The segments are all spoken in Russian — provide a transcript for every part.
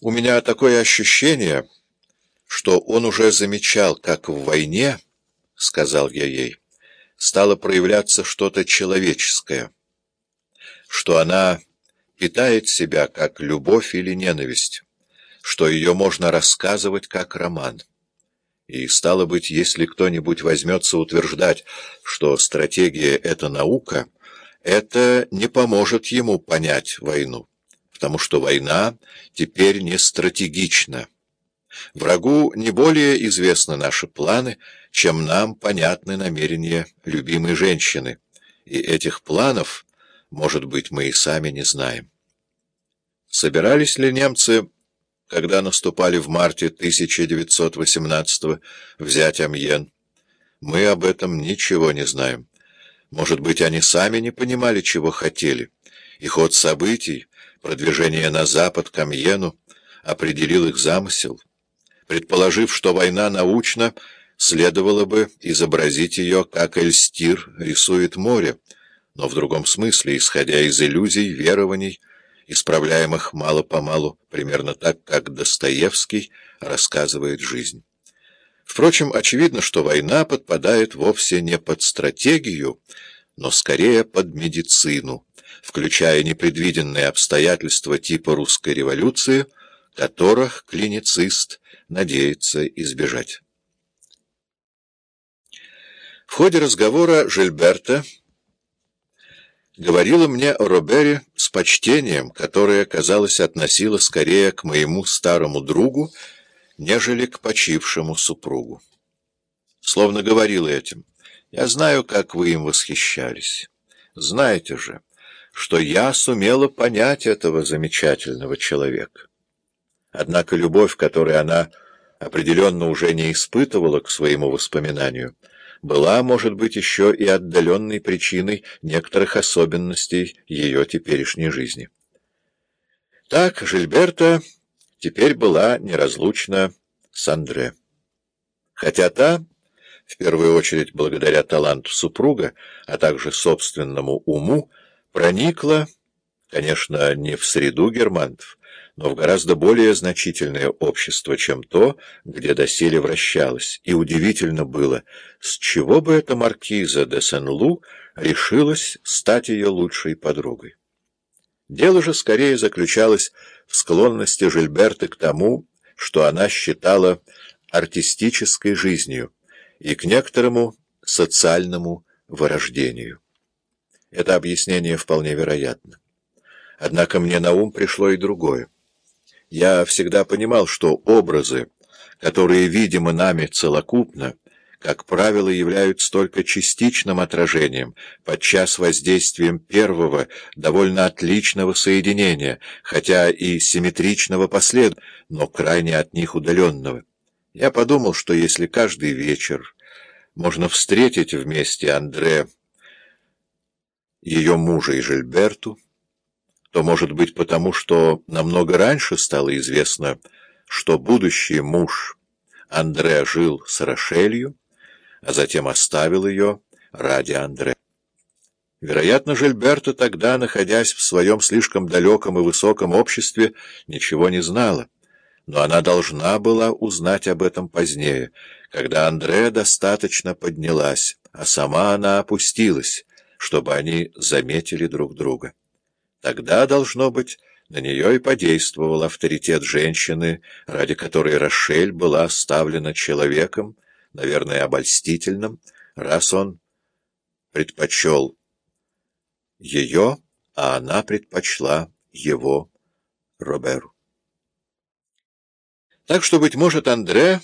У меня такое ощущение, что он уже замечал, как в войне, — сказал я ей, — стало проявляться что-то человеческое, что она питает себя как любовь или ненависть, что ее можно рассказывать как роман. И, стало быть, если кто-нибудь возьмется утверждать, что стратегия — это наука, это не поможет ему понять войну потому что война теперь не стратегична. Врагу не более известны наши планы, чем нам понятны намерения любимой женщины, и этих планов, может быть, мы и сами не знаем. Собирались ли немцы, когда наступали в марте 1918 взять Амьен? Мы об этом ничего не знаем. Может быть, они сами не понимали, чего хотели, и ход событий — продвижение на запад к Амьену определил их замысел. Предположив, что война научна, следовало бы изобразить ее, как Эльстир рисует море, но в другом смысле, исходя из иллюзий, верований, исправляемых мало-помалу, примерно так, как Достоевский рассказывает жизнь. Впрочем, очевидно, что война подпадает вовсе не под стратегию, но скорее под медицину, включая непредвиденные обстоятельства типа русской революции, которых клиницист надеется избежать. В ходе разговора Жильберта говорила мне о Робере с почтением, которое, казалось, относило скорее к моему старому другу, нежели к почившему супругу. Словно говорила этим, «Я знаю, как вы им восхищались. Знаете же» что я сумела понять этого замечательного человека. Однако любовь, которую она определенно уже не испытывала к своему воспоминанию, была, может быть, еще и отдаленной причиной некоторых особенностей ее теперешней жизни. Так Жильберта теперь была неразлучна с Андре. Хотя та, в первую очередь благодаря таланту супруга, а также собственному уму, проникла, конечно, не в среду германтов, но в гораздо более значительное общество, чем то, где доселе вращалась, и удивительно было, с чего бы эта маркиза де Сен-Лу решилась стать ее лучшей подругой. Дело же скорее заключалось в склонности Жильберты к тому, что она считала артистической жизнью и к некоторому социальному вырождению. Это объяснение вполне вероятно. Однако мне на ум пришло и другое. Я всегда понимал, что образы, которые видимы нами целокупно, как правило, являются только частичным отражением, подчас воздействием первого, довольно отличного соединения, хотя и симметричного послед, но крайне от них удаленного. Я подумал, что если каждый вечер можно встретить вместе Андре ее мужа и Жильберту, то, может быть, потому что намного раньше стало известно, что будущий муж Андре жил с Рошелью, а затем оставил ее ради Андре. Вероятно, Жильберта тогда, находясь в своем слишком далеком и высоком обществе, ничего не знала, но она должна была узнать об этом позднее, когда Андре достаточно поднялась, а сама она опустилась, чтобы они заметили друг друга. Тогда, должно быть, на нее и подействовал авторитет женщины, ради которой Рошель была оставлена человеком, наверное, обольстительным, раз он предпочел ее, а она предпочла его Роберу. Так что, быть может, Андре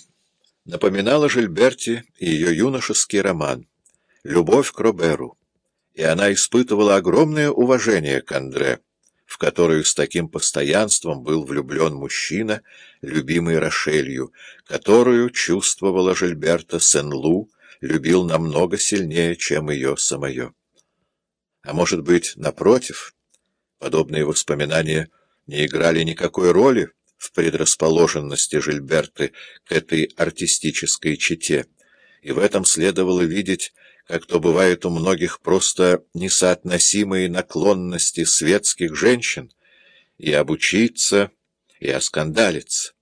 напоминала Жильберти и ее юношеский роман «Любовь к Роберу» и она испытывала огромное уважение к Андре, в которую с таким постоянством был влюблен мужчина, любимый Рошелью, которую, чувствовала Жильберта Сен-Лу, любил намного сильнее, чем ее самое. А может быть, напротив, подобные воспоминания не играли никакой роли в предрасположенности Жильберты к этой артистической чете, и в этом следовало видеть как то бывает у многих просто несоотносимые наклонности светских женщин, и обучиться, и оскандалиться.